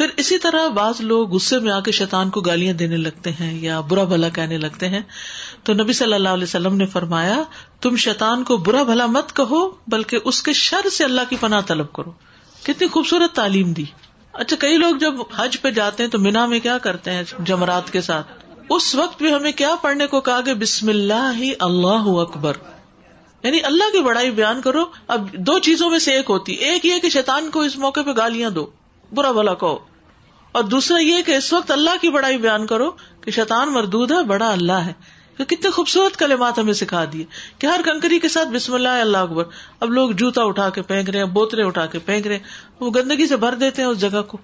پھر اسی طرح بعض لوگ غصے میں آ کے شیطان کو گالیاں دینے لگتے ہیں یا برا بھلا کہنے لگتے ہیں۔ تو نبی صلی اللہ علیہ وسلم نے فرمایا، تم شیطان کو برا بھلا مت کہو، بلکہ اس کے شر سے اللہ کی پناہ طلب کرو۔ کتنی خوبصورت تعلیم دی۔ اچھا کئی لوگ جب حج پہ جاتے ہیں تو مینا میں کیا کرتے ہیں جمرات کے ساتھ؟ اس وقت بھی ہمیں کیا پڑھنے کو کہا کہ بسم اللہ ہی اللہ اکبر۔ یعنی اللہ کی بڑائی بیان کرو۔ اب دو چیزوں میں سے ایک ہوتی۔ ایک یہ کہ شیطان کو اس موقع پہ گالیاں دو۔ برا بلا کہو۔ اور دوسرا یہ کہ اس وقت اللہ کی بڑائی بیان کرو کہ شیطان مردود ہے، بڑا اللہ ہے۔ کتنے خوبصورت کلمات ہمیں سکھا دیے۔ کہ ہر کنکری کے ساتھ بسم اللہ اللہ اکبر۔ اب لوگ جوتا اٹھا کے پھینک رہے ہیں بوتلیں اٹھا کے پھینک رہے ہیں۔ وہ گندگی سے بھر دیتے ہیں اس جگہ کو۔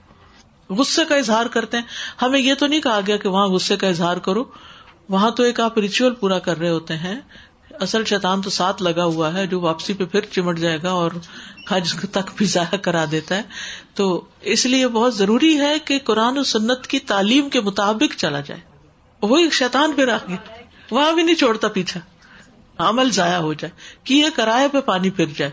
غصے کا اظہار کرتے ہیں۔ ہمیں یہ تو نہیں کہا گیا کہ وہاں غصے کا اظہار کرو۔ وہاں تو ایک آپ ریچول پورا کر رہے ہوتے ہیں۔ اصل شیطان تو ساتھ لگا ہوا ہے جو واپسی پہ پھر چمٹ جائے گا اور حج تک بھی ضائع کرا دیتا ہے۔ تو اس لیے بہت ضروری ہے کہ قرآن و سنت کی تعلیم کے مطابق چلا جائے۔ وہ ایک شیطان پھر آ گیا وہاں بھی نہیں چھوڑتا پیچھا۔ عمل ضائع ہو جائے۔ کہ یہ کرائے پہ پانی پھر جائے۔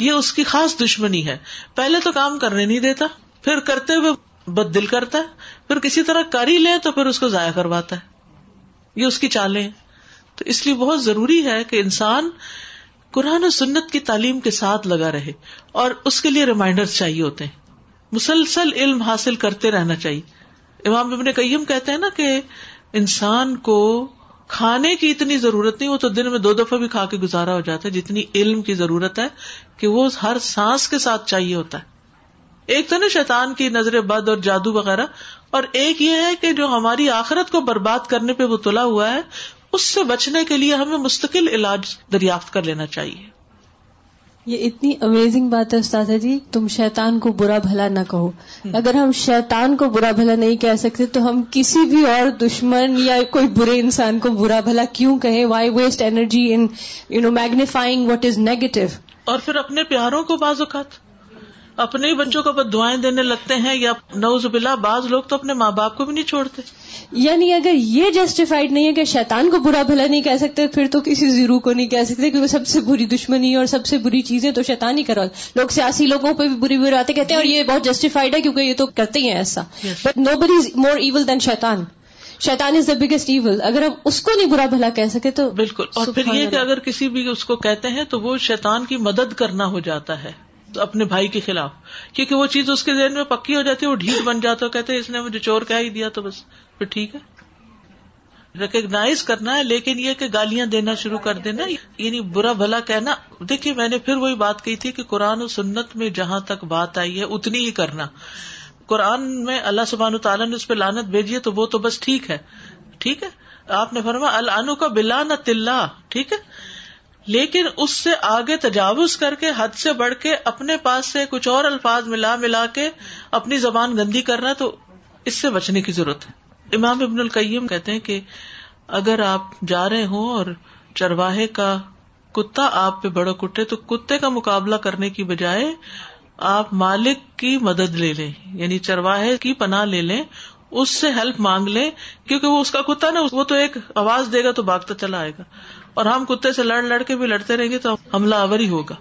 یہ اس کی خاص دشمنی ہے۔ پہلے تو کام کرنے نہیں دیتا، پھر کرتے ہوئے بد دل کرتا ہے، پھر کسی طرح کر ہی لے تو پھر اس کو ضائع کرواتا ہے۔ یہ اس کی چالیں تو اس لیے بہت ضروری ہے کہ انسان قرآن و سنت کی تعلیم کے ساتھ لگا رہے اور اس کے لیے ریمائنڈر چاہیے ہوتے ہیں۔ مسلسل علم حاصل کرتے رہنا چاہیے۔ امام ابن قیم کہتے ہیں نا کہ انسان کو کھانے کی اتنی ضرورت نہیں، وہ تو دن میں دو دفعہ بھی کھا کے گزارا ہو جاتا ہے، جتنی علم کی ضرورت ہے کہ وہ ہر سانس کے ساتھ چاہیے ہوتا ہے۔ ایک تو نا شیطان کی نظر بد اور جادو وغیرہ، اور ایک یہ ہے کہ جو ہماری آخرت کو برباد کرنے پہ وہ تلا ہوا ہے اس سے بچنے کے لیے ہمیں مستقل علاج دریافت کر لینا چاہیے۔ یہ اتنی امیزنگ بات ہے استاد جی تم شیطان کو برا بھلا نہ کہو۔ اگر ہم شیطان کو برا بھلا نہیں کہہ سکتے تو ہم کسی بھی اور دشمن یا کوئی برے انسان کو برا بھلا کیوں کہیں؟ Why waste energy in you know magnifying what is negative اور پھر اپنے پیاروں کو بعض اوقات اپنے ہی بچوں کو دعائیں دینے لگتے ہیں یا نوز بلا بعض لوگ تو اپنے ماں باپ کو بھی نہیں چھوڑتے۔ یعنی اگر یہ جسٹیفائڈ نہیں ہے کہ شیطان کو برا بھلا نہیں کہہ سکتے پھر تو کسی زیرو کو نہیں کہہ سکتے کیونکہ سب سے بری دشمنی اور سب سے بری چیزیں تو شیطان ہی کرا لوگ سیاسی لوگوں پہ بھی بری بری آتے کہتے ہیں اور یہ بہت جسٹیفائڈ ہے کیونکہ یہ تو کرتے ہی ہیں ایسا۔ بٹ نو بری از مور ایون دین شیطان۔ شیطان از دا بگیسٹ ایون اگر ہم اس کو نہیں برا بھلا کہہ سکے تو بالکل۔ اور پھر یہ کہ اگر کسی بھی اس کو کہتے ہیں تو وہ شیطان کی مدد کرنا ہو جاتا ہے۔ اپنے بھائی کے خلاف کیونکہ وہ چیز اس کے ذہن میں پکی ہو جاتی ہے، وہ ڈھیل بن جاتا ہے، کہتے اس نے مجھے چور کہہ ہی دیا تو بس، پھر ٹھیک ہے۔ ریکگنائز کرنا ہے، لیکن یہ کہ گالیاں دینا شروع کر دینا یعنی برا بھلا کہنا۔ دیکھیے، میں نے پھر وہی بات کہی تھی کہ قرآن و سنت میں جہاں تک بات آئی ہے، اتنی ہی کرنا۔ قرآن میں اللہ سبحان تعالیٰ نے اس پہ لانت بھیجی ہے تو وہ تو بس ٹھیک ہے۔ ٹھیک ہے؟ آپ نے فرما الانو کا بلا نہ تلا ٹھیک ہے؟ لیکن اس سے آگے تجاوز کر کے، حد سے بڑھ کے اپنے پاس سے کچھ اور الفاظ ملا ملا کے اپنی زبان گندی کرنا تو اس سے بچنے کی ضرورت ہے۔ امام ابن القیم کہتے ہیں کہ اگر آپ جا رہے ہوں اور چرواہے کا کتا آپ پہ بڑا کٹے تو کتے کا مقابلہ کرنے کی بجائے آپ مالک کی مدد لے لیں یعنی چرواہے کی پناہ لے لیں، اس سے ہیلپ مانگ لیں، کیونکہ وہ اس کا کتا نا، وہ تو ایک آواز دے گا تو بھاگتا چلا آئے گا۔ اور ہم کتے سے لڑ لڑ کے بھی لڑتے رہیں گے تو حملہ آور ہی ہوگا۔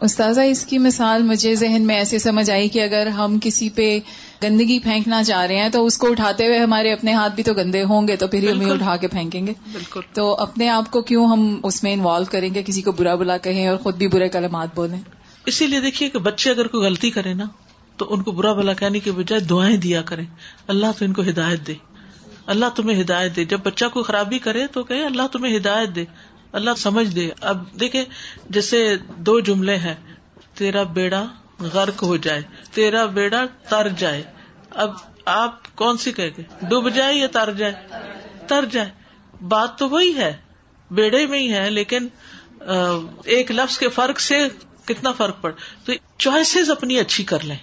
استاذہ اس کی مثال مجھے ذہن میں ایسے سمجھ آئی کہ اگر ہم کسی پہ گندگی پھینکنا چاہ رہے ہیں تو اس کو اٹھاتے ہوئے ہمارے اپنے ہاتھ بھی تو گندے ہوں گے تو پھر ہم اٹھا کے پھینکیں گے۔ بالکل۔ تو اپنے آپ کو کیوں ہم اس میں انوالو کریں گے؟ کسی کو برا بلا کہیں اور خود بھی برے کلمات بولیں۔ اسی لیے دیکھیے کہ بچے اگر کوئی غلطی کرے نا تو ان کو برا بلا کہنے کے بجائے دعائیں دیا کریں۔ اللہ تو ان کو ہدایت دے۔ اللہ تمہیں ہدایت دے۔ جب بچہ کوئی خرابی کرے تو کہ اللہ تمہیں ہدایت دے۔ اللہ سمجھ دے۔ اب دیکھے جیسے دو جملے ہیں، تیرا بیڑا غرق ہو جائے، تیرا بیڑا تر جائے۔ اب آپ کون سی کہ ڈوب جائے یا تر جائے؟ تر جائے۔ بات تو وہی ہے، بیڑے میں ہی ہے لیکن ایک لفظ کے فرق سے کتنا فرق پڑ۔ تو چوائسیز اپنی اچھی کر لیں۔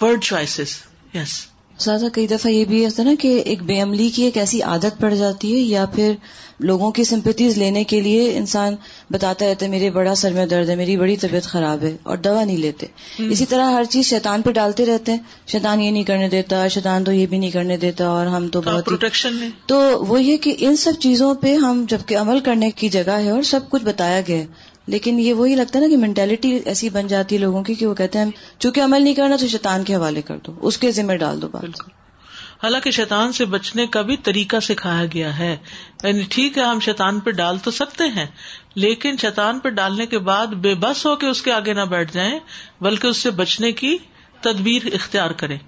ورڈ چوائسیز یس سادہ کئی دفعہ یہ بھی ایسا نا کہ ایک بے عملی کی ایک ایسی عادت پڑ جاتی ہے یا پھر لوگوں کی سمپتیز لینے کے لیے انسان بتاتا رہتا ہے میرے بڑا سر میں درد ہے میری بڑی طبیعت خراب ہے اور دوا نہیں لیتے۔ اسی طرح ہر چیز شیطان پہ ڈالتے رہتے ہیں۔ شیطان یہ نہیں کرنے دیتا شیطان تو یہ بھی نہیں کرنے دیتا اور ہم تو بہت پروٹیکشن تو وہ یہ کہ ان سب چیزوں پہ ہم جبکہ عمل کرنے کی جگہ ہے اور سب کچھ بتایا گیا لیکن یہ وہی لگتا ہے نا کہ مینٹلٹی ایسی بن جاتی ہے لوگوں کی کہ وہ کہتے ہیں چونکہ عمل نہیں کرنا تو شیطان کے حوالے کر دو اس کے ذمہ ڈال دو بات۔ بالکل۔ حالانکہ شیطان سے بچنے کا بھی طریقہ سکھایا گیا ہے۔ یعنی ٹھیک ہے ہم شیطان پہ ڈال تو سکتے ہیں لیکن شیطان پہ ڈالنے کے بعد بے بس ہو کے اس کے آگے نہ بیٹھ جائیں بلکہ اس سے بچنے کی تدبیر اختیار کریں۔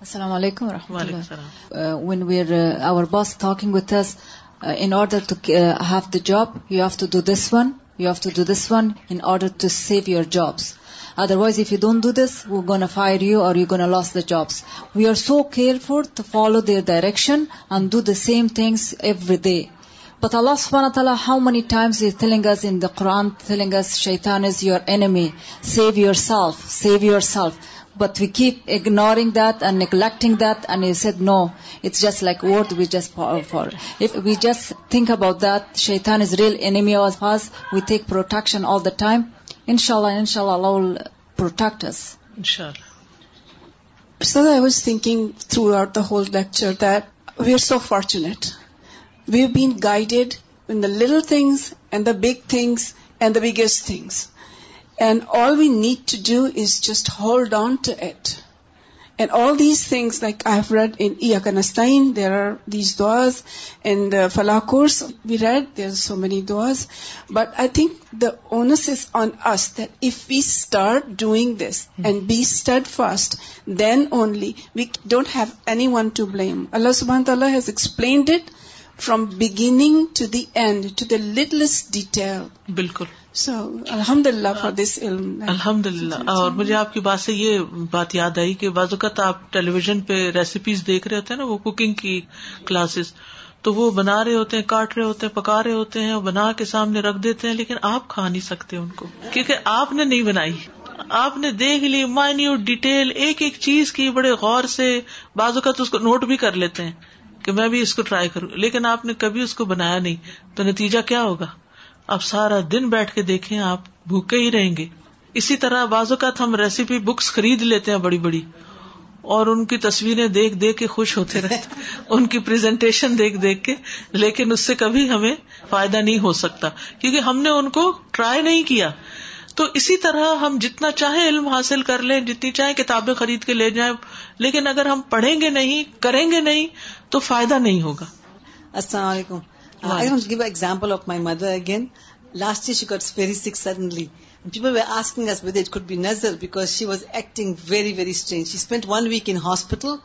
السلام علیکم و رحمۃ وعلیکم اللہ when we are our boss talking with us in order to have the job you have to do this one You have to do this one in order to save your jobs. Otherwise, if you don't do this, we're going to fire you or you're going to lose the jobs. We are so careful to follow their direction and do the same things every day. But Allah subhanahu wa ta'ala, how many times is telling us in the Quran, telling us shaitan is your enemy. Save yourself, save yourself. But we keep ignoring that and neglecting that, and he said, no, it's just like word we just for. If we just think about that, shaitan is real enemy of us, we take protection all the time. Inshallah, inshallah, Allah will protect us. Inshallah. So I was thinking throughout the whole lecture that we are so fortunate. We have been guided in the little things and the big things and the biggest things. And all we need to do is just hold on to it. And all these things, like I've read in Iyaka Nasta'in, there are these du'as. In the Falah course we read, there's so many du'as. But I think the onus is on us that if we start doing this hmm. and be steadfast, then only we don't have anyone to blame. Allah subhanahu wa ta'ala has explained it from beginning to the end, to the littlest detail. بالکل So, alhamdulillah for الحمد للہ اور مجھے آپ کی بات سے یہ بات یاد آئی کہ بعض اوقات آپ ٹیلی ویژن پہ ریسیپیز دیکھ رہے ہوتے ہیں نا وہ کوکنگ کی کلاسز تو وہ بنا رہے ہوتے ہیں کاٹ رہے ہوتے ہیں پکا رہے ہوتے ہیں بنا کے سامنے رکھ دیتے ہیں لیکن آپ کھا نہیں سکتے ان کو کیونکہ آپ نے نہیں بنائی۔ آپ نے دیکھ لی مائنیوٹ ڈیٹیل ایک ایک چیز کی بڑے غور سے بعض اوقات اس کو نوٹ بھی کر لیتے ہیں کہ میں بھی اس کو ٹرائی کروں۔ لیکن آپ نے کبھی اس کو بنایا نہیں تو نتیجہ کیا ہوگا؟ آپ سارا دن بیٹھ کے دیکھیں، آپ بھوکے ہی رہیں گے۔ اسی طرح بعض اوقات ہم ریسیپی بکس خرید لیتے ہیں بڑی بڑی، اور ان کی تصویریں دیکھ دیکھ کے خوش ہوتے رہتے ان کی پریزنٹیشن دیکھ دیکھ کے، لیکن اس سے کبھی ہمیں فائدہ نہیں ہو سکتا۔ کیونکہ ہم نے ان کو ٹرائی نہیں کیا۔ تو اسی طرح ہم جتنا چاہیں علم حاصل کر لیں، جتنی چاہیں کتابیں خرید کے لے جائیں، لیکن اگر ہم پڑھیں گے نہیں، کریں گے نہیں، تو فائدہ نہیں ہوگا۔ السلام علیکم۔ Uh, I want to give an example of my mother again. Last year she got very sick suddenly. And people were asking us whether it could be nazar because she was acting very, very strange. She spent one week in hospital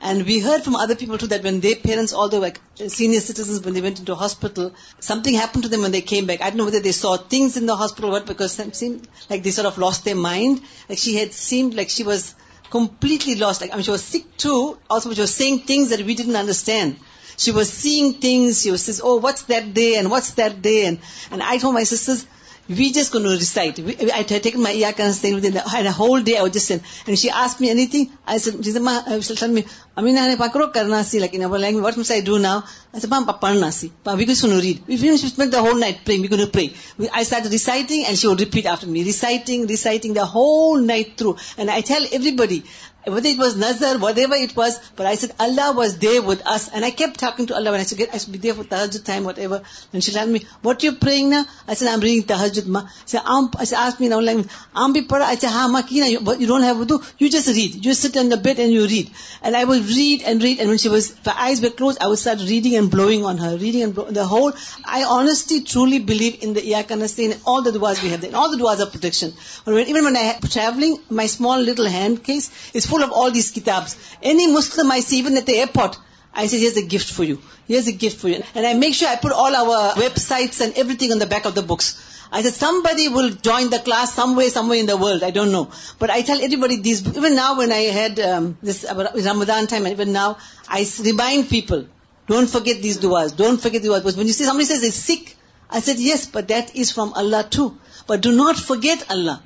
and we heard from other people too that when their parents, all the like senior citizens, when they went into hospital, something happened to them when they came back. I don't know whether they saw things in the hospital or what because it seemed like they sort of lost their mind. Like she had seemed like she was completely lost. Like I mean she was sick too, also she was saying things that we didn't understand. She was seeing things. She was says, "Oh, what's that day and what's that day?" And and I told my sisters, "We just going to recite." We, I had taken my iyakan staying within the, and a whole day I would just say. And she asked me anything. I said, "She said, Ma, uh, she'll tell me, Amina ne pakro karna si like in our language. What must I do now?" I said, "Mom, parna si. Pa, we going to read. We finished. We spent the whole night praying. We're going to pray." We, I started reciting, and she would repeat after me, reciting, reciting the whole night through. And I tell everybody. Whether it was nazar, whatever it was, but I said Allah was there with us, and I kept talking to Allah when I said I should be there for tahajjud time, whatever. And she told me, "What you praying now?" I said, "I'm reading tahajjud." Ma, she said, "Am," I said, "Ask me now." Like, "Am bhi pada." I said, "Ha, ma kina." You, you don't have wudu. You just read. You sit on the bed and you read. And I would read and read. And when she was, her eyes were closed, I would start reading and blowing on her, reading and the whole. I honestly, truly believe in the iyakanastay and all the duas we have there, and all the duas of protection. Even when I traveling, my small little hand case is full of all these kitabs. Any Muslim I see, even at the airport, I say, here's a gift for you. Here's a gift for you. And I make sure I put all our websites and everything on the back of the books. I said, somebody will join the class somewhere, somewhere in the world. I don't know. But I tell everybody these, even now when I had um, this Ramadan time, and even now, I remind people, don't forget these du'as. Don't forget the du'as. When you see somebody says they're sick, I said, yes, but that is from Allah too. But do not forget Allah.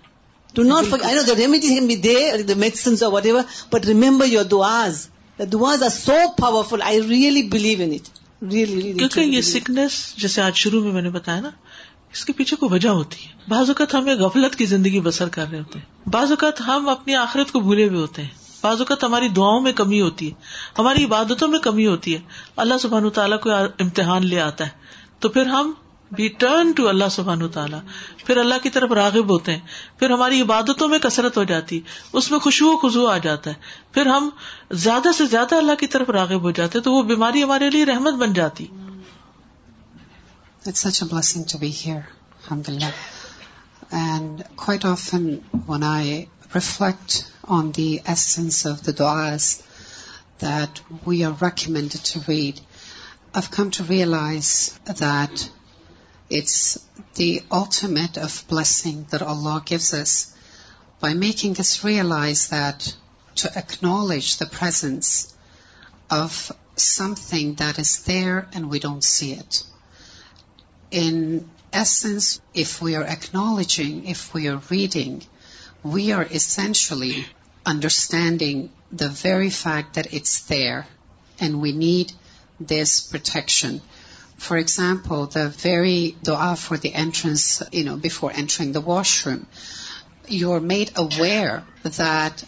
Do not forget. I know the remedies can be there, the medicines or whatever, but remember your du'as. The du'as are so powerful. I really believe in it. Really, really. کیونکہ یہ. Sickness جیسے آج شروع میں میں نے بتایا نا اس کے پیچھے کوئی وجہ ہوتی ہے بعض اوقات ہمیں غفلت کی زندگی بسر کر رہے ہوتے ہیں بعض اوقات ہم اپنی آخرت کو بھولے ہوئے ہوتے ہیں بعض اوقات ہماری دعاؤں میں کمی ہوتی ہے ہماری عبادتوں میں کمی ہوتی ہے اللہ سبحانہ تعالیٰ کو امتحان لے آتا ہے تو پھر ہم بی ٹرن ٹو اللہ سبحان تعالیٰ پھر اللہ کی طرف راغب ہوتے ہیں۔ پھر ہماری عبادتوں میں کثرت ہو جاتی اس میں خوشبو خزو آ جاتا ہے۔ پھر ہم زیادہ سے زیادہ اللہ کی طرف راغب ہو جاتے تو وہ بیماری ہمارے لیے رحمت بن جاتی۔ It's such a blessing to be here, alhamdulillah. And quite often when I reflect on the essence of the du'as that we are recommended to read, I've come to realize that it's the ultimate of blessing that Allah gives us by making us realize that to acknowledge the presence of something that is there and we don't see it. In essence, if we are acknowledging, if we are reading, we are essentially understanding the very fact that it's there and we need this protection. For example, the very dua for the entrance, you know, before entering the washroom, you're made aware that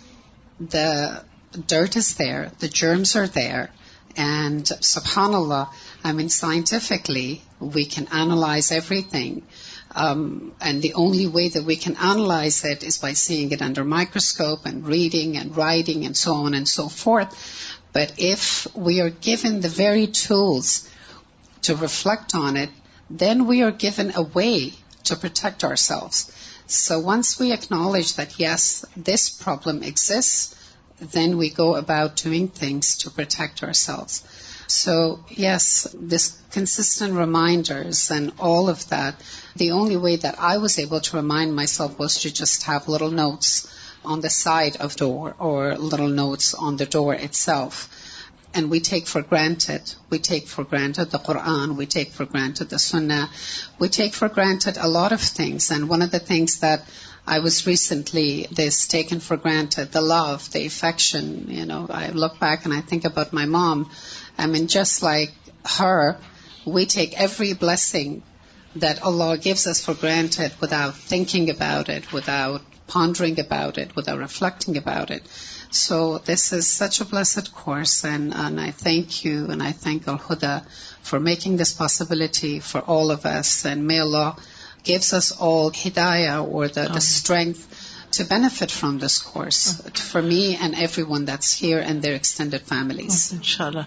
the dirt is there, the germs are there, and subhanAllah, I mean, scientifically, we can analyze everything. Um, and the only way that we can analyze it is by seeing it under microscope and reading and writing and so on and so forth. But if we are given the very tools to reflect on it, then we are given a way to protect ourselves. So once we acknowledge that, yes, this problem exists, then we go about doing things to protect ourselves. So yes, this consistent reminders and all of that, the only way that I was able to remind myself was to just have little notes on the side of door or little notes on the door itself. And we take for granted We take for granted the Quran, we take for granted the Sunnah, we take for granted a lot of things. And one of the things that I was recently this taken for granted, the love, the affection, you know, I look back and I think about my mom. I mean, just like her, we take every blessing that Allah gives us for granted without thinking about it, without pondering about it, without reflecting about it. So this is such a blessed course, and, and I thank you and I thank Al Huda for making this possibility for all of us. And may Allah gives us all hidayah or the, the strength to benefit from this course for me and everyone that's here and their extended families. Inshallah,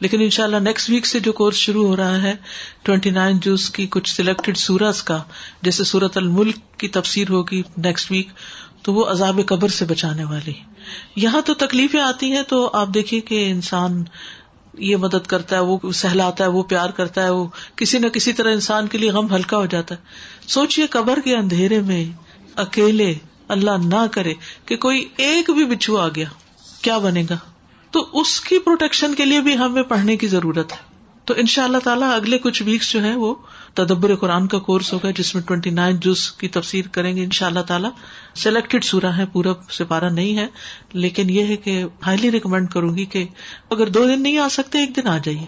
لیکن ان شاء اللہ next week سے جو course شروع ہو رہا ہے twenty nine جوز کی کچھ selected سورج کا، جیسے سورت الملک کی تفسیر ہوگی نیکسٹ ویک تو وہ عذاب قبر سے بچانے والی یہاں تو تکلیفیں آتی ہیں تو آپ دیکھیے کہ انسان یہ مدد کرتا ہے، وہ سہلاتا ہے، وہ پیار کرتا ہے، وہ کسی نہ کسی طرح انسان کے لیے غم ہلکا ہو جاتا ہے۔ سوچیے قبر کے اندھیرے میں اکیلے اللہ نہ کرے کہ کوئی ایک بھی بچھو آ گیا، کیا بنے گا؟ تو اس کی پروٹیکشن کے لیے بھی ہمیں پڑھنے کی ضرورت ہے۔ تو ان شاء اللہ تعالیٰ اگلے کچھ ویکس جو ہے وہ تدبر قرآن کا کورس ہوگا جس میں ٹوینٹی نائن جز کی تفسیر کریں گے ان شاء اللہ تعالیٰ۔ سلیکٹڈ سورا ہے پورا سپارہ نہیں ہے، لیکن یہ ہے کہ ہائیلی ریکمینڈ کروں گی کہ اگر دو دن نہیں آ سکتے، ایک دن آ جائیے۔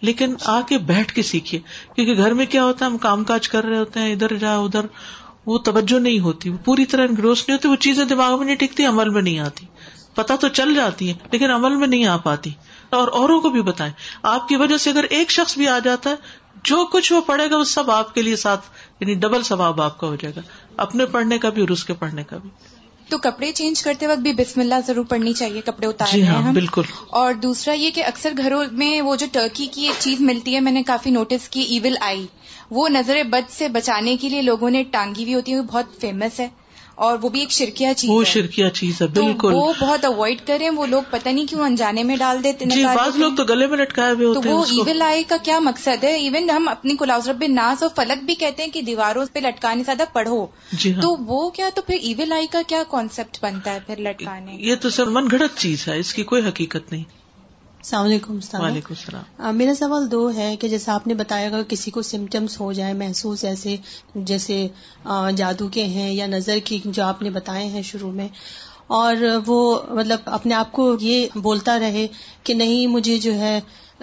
لیکن آ کے بیٹھ کے سیکھیے، کیونکہ گھر میں کیا ہوتا ہے، ہم کام کاج کر رہے ہوتے ہیں، ادھر جا، ادھر۔ وہ توجہ نہیں ہوتی، وہ پوری طرح انگروس نہیں ہوتی، وہ چیزیں دماغ میں نہیں ٹکتی، عمل میں نہیں آتی۔ پتا تو چل جاتی ہے لیکن عمل میں نہیں آ پاتی۔ اور اوروں کو بھی بتائیں۔ آپ کی وجہ سے اگر ایک شخص بھی آ جاتا ہے جو کچھ وہ پڑھے گا وہ سب آپ کے لیے ساتھ یعنی ڈبل ثواب آپ کا ہو جائے گا۔ اپنے پڑھنے کا بھی اور اس کے پڑھنے کا بھی۔ تو کپڑے چینج کرتے وقت بھی بسم اللہ ضرور پڑھنی چاہیے کپڑے اتارے جی ہاں بالکل۔ اور دوسرا یہ کہ اکثر گھروں میں وہ جو ٹرکی کی ایک چیز ملتی ہے میں نے کافی نوٹس کی ایون آئی۔ وہ نظر بد سے بچانے کے لیے لوگوں نے ٹانگی ہوئی ہوتی ہے وہ بہت فیمس ہے۔ اور وہ بھی ایک شرکیا چیز وہ شرکیا چیز ہے بالکل۔ وہ بہت اوائڈ کریں وہ لوگ پتہ نہیں کیوں انجانے میں ڈال دیتے جی بعض لوگ تو گلے میں لٹکائے ہوئے ہوتے تو وہ ایون آئی کا کیا مقصد ہے؟ ایون ہم اپنی کلاؤز رب ناز اور فلک بھی کہتے ہیں کہ دیواروں پہ لٹکانے زیادہ پڑھو۔ جی ہاں۔ تو وہ کیا تو پھر ایون آئی کا کیا کانسیپٹ بنتا ہے پھر لٹکانے؟ یہ تو سر من گھڑت چیز ہے اس کی کوئی حقیقت نہیں۔ السلام علیکم وعلیکم السلام۔ میرا سوال دو ہے کہ جیسے آپ نے بتایا گا کسی کو سمٹمس ہو جائے محسوس ایسے جیسے جادو کے ہیں یا نظر کی جو آپ نے بتائے ہیں شروع میں اور وہ مطلب اپنے آپ کو یہ بولتا رہے کہ نہیں مجھے جو ہے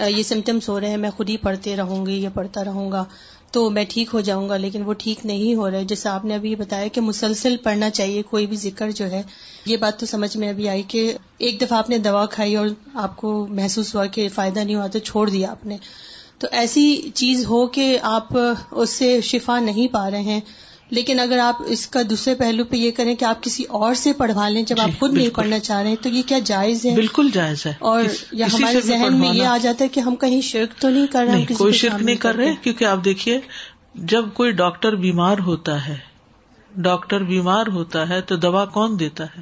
یہ سمٹمس ہو رہے ہیں میں خود ہی پڑھتے رہوں گی یا پڑھتا رہوں گا تو میں ٹھیک ہو جاؤں گا، لیکن وہ ٹھیک نہیں ہو رہا ہے۔ جیسے آپ نے ابھی بتایا کہ مسلسل پڑھنا چاہیے، کوئی بھی ذکر جو ہے۔ یہ بات تو سمجھ میں ابھی آئی کہ ایک دفعہ آپ نے دوا کھائی اور آپ کو محسوس ہوا کہ فائدہ نہیں ہوا تو چھوڑ دیا آپ نے۔ تو ایسی چیز ہو کہ آپ اس سے شفا نہیں پا رہے ہیں۔ لیکن اگر آپ اس کا دوسرے پہلو پہ یہ کریں کہ آپ کسی اور سے پڑھوا لیں جب جی، آپ خود نہیں بالکل۔ پڑھنا چاہ رہے ہیں تو یہ کیا جائز ہے؟ بالکل جائز ہے۔ اور اس- یا ہمارے ذہن میں یہ آ جاتا ہے کہ ہم کہیں شرک تو نہیں کر رہے نہیں کوئی کو شرک نہیں کر رہے۔ کیونکہ آپ دیکھیے جب کوئی ڈاکٹر بیمار ہوتا ہے ڈاکٹر بیمار ہوتا ہے تو دوا کون دیتا ہے؟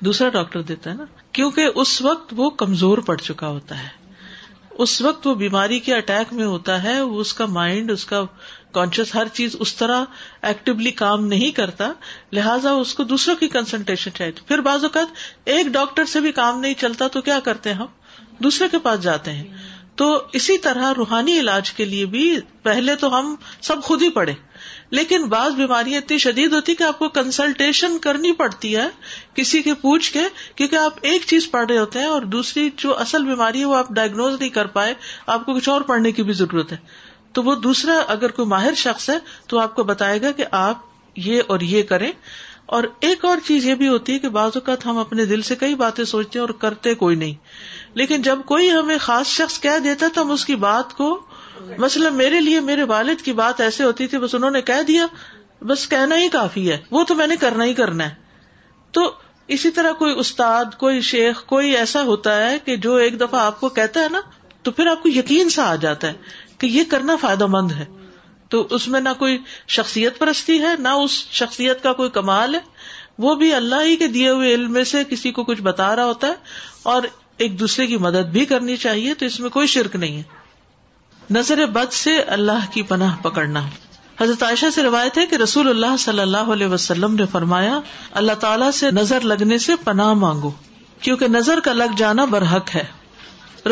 دوسرا ڈاکٹر دیتا ہے نا۔ کیونکہ اس وقت وہ کمزور پڑ چکا ہوتا ہے۔ اس وقت وہ بیماری کے اٹیک میں ہوتا ہے اس کا مائنڈ اس کا کانشیس ہر چیز اس طرح ایکٹیولی کام نہیں کرتا، لہٰذا اس کو دوسروں کی کنسلٹیشن چاہیے۔ پھر بعض اوقات ایک ڈاکٹر سے بھی کام نہیں چلتا، تو کیا کرتے ہیں ہم؟ دوسرے کے پاس جاتے ہیں۔ تو اسی طرح روحانی علاج کے لیے بھی پہلے تو ہم سب خود ہی پڑھے لیکن بعض بیماریاں اتنی شدید ہوتی کہ آپ کو کنسلٹیشن کرنی پڑتی ہے کسی کے پوچھ کے، کیونکہ آپ ایک چیز پڑھ رہے ہوتے ہیں اور دوسری جو اصل بیماری ہے وہ آپ ڈائگنوز نہیں کر پائے، آپ کو کچھ اور پڑھنے کی بھی ضرورت ہے۔ تو وہ دوسرا اگر کوئی ماہر شخص ہے تو آپ کو بتائے گا کہ آپ یہ اور یہ کریں۔ اور ایک اور چیز یہ بھی ہوتی ہے کہ بعض اوقات ہم اپنے دل سے کئی باتیں سوچتے ہیں اور کرتے کوئی نہیں۔ لیکن جب کوئی ہمیں خاص شخص کہہ دیتا تو ہم اس کی بات کو مثلا میرے لیے میرے والد کی بات ایسے ہوتی تھی، بس انہوں نے کہہ دیا، بس کہنا ہی کافی ہے۔ وہ تو میں نے کرنا ہی کرنا ہے۔ تو اسی طرح کوئی استاد، کوئی شیخ، کوئی ایسا ہوتا ہے کہ جو ایک دفعہ آپ کو کہتا ہے نا، تو پھر آپ کو یقین سا آ جاتا ہے۔ کہ یہ کرنا فائدہ مند ہے۔ تو اس میں نہ کوئی شخصیت پرستی ہے، نہ اس شخصیت کا کوئی کمال ہے۔ وہ بھی اللہ ہی کے دیے ہوئے علم میں سے کسی کو کچھ بتا رہا ہوتا ہے اور ایک دوسرے کی مدد بھی کرنی چاہیے، تو اس میں کوئی شرک نہیں ہے۔ نظر بد سے اللہ کی پناہ پکڑنا۔ حضرت عائشہ سے روایت ہے کہ رسول اللہ صلی اللہ علیہ وسلم نے فرمایا، اللہ تعالیٰ سے نظر لگنے سے پناہ مانگو، کیونکہ نظر کا لگ جانا برحق ہے۔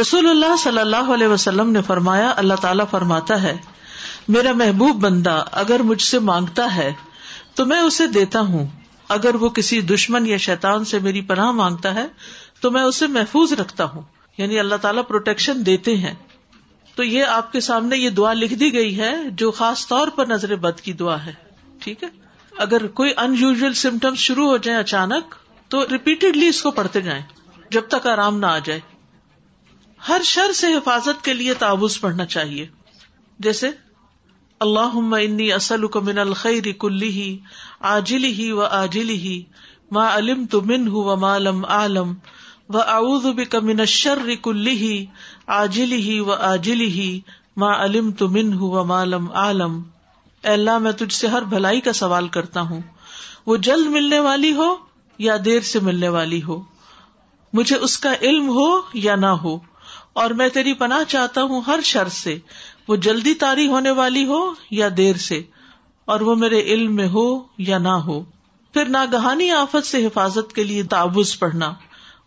رسول اللہ صلی اللہ علیہ وسلم نے فرمایا، اللہ تعالیٰ فرماتا ہے، میرا محبوب بندہ اگر مجھ سے مانگتا ہے تو میں اسے دیتا ہوں، اگر وہ کسی دشمن یا شیطان سے میری پناہ مانگتا ہے تو میں اسے محفوظ رکھتا ہوں۔ یعنی اللہ تعالیٰ پروٹیکشن دیتے ہیں۔ تو یہ آپ کے سامنے یہ دعا لکھ دی گئی ہے، جو خاص طور پر نظر بد کی دعا ہے۔ ٹھیک ہے؟ اگر کوئی ان یوژل سمٹمس شروع ہو جائیں اچانک، تو ریپیٹڈلی اس کو پڑھتے جائیں، جب تک آرام نہ آ جائے۔ ہر شر سے حفاظت کے لیے تعوض پڑھنا چاہیے۔ جیسے اللہ انی اصل کو من الخیر کلی ہی آجلی ہی و آجلی ہی ما علم تو من ہوں و مالم عالم و اعوذ بک من الشر کلی ہی آجلی ہی و آجلی ہی ما علم تو من ہوں و مالم عالم اے اللہ، میں تجھ سے ہر بھلائی کا سوال کرتا ہوں۔ وہ جلد ملنے والی ہو یا دیر سے ملنے والی ہو؟ مجھے اس کا علم ہو یا نہ ہو؟ اور میں تیری پناہ چاہتا ہوں ہر شر سے۔ وہ جلدی تاری ہونے والی ہو یا دیر سے، اور وہ میرے علم میں ہو یا نہ ہو۔ پھر ناگہانی آفت سے حفاظت کے لیے تعوض پڑھنا۔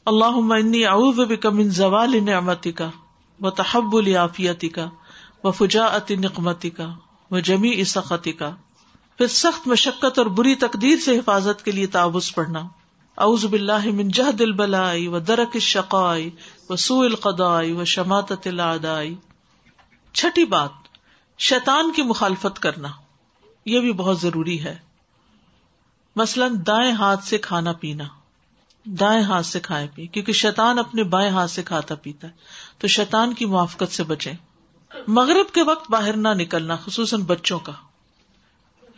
اللہ انی اعوذ بک من زوال نعمتی کا و تحب العافیتی کا و فجاعت نقمتی کا و جمی سختی کا پھر سخت مشقت اور بری تقدیر سے حفاظت کے لیے تعوض پڑھنا۔ اعوذ باللہ من جہد البلائی و درک الشقائی و سوء القضائی و شماتت العدائی۔ چھٹی بات، شیطان کی مخالفت کرنا، یہ بھی بہت ضروری ہے۔ مثلاً دائیں ہاتھ سے کھانا پینا، دائیں ہاتھ سے کھائے پی، کیونکہ شیطان اپنے بائیں ہاتھ سے کھاتا پیتا ہے، تو شیطان کی موافقت سے بچے مغرب کے وقت باہر نہ نکلنا، خصوصاً بچوں کا۔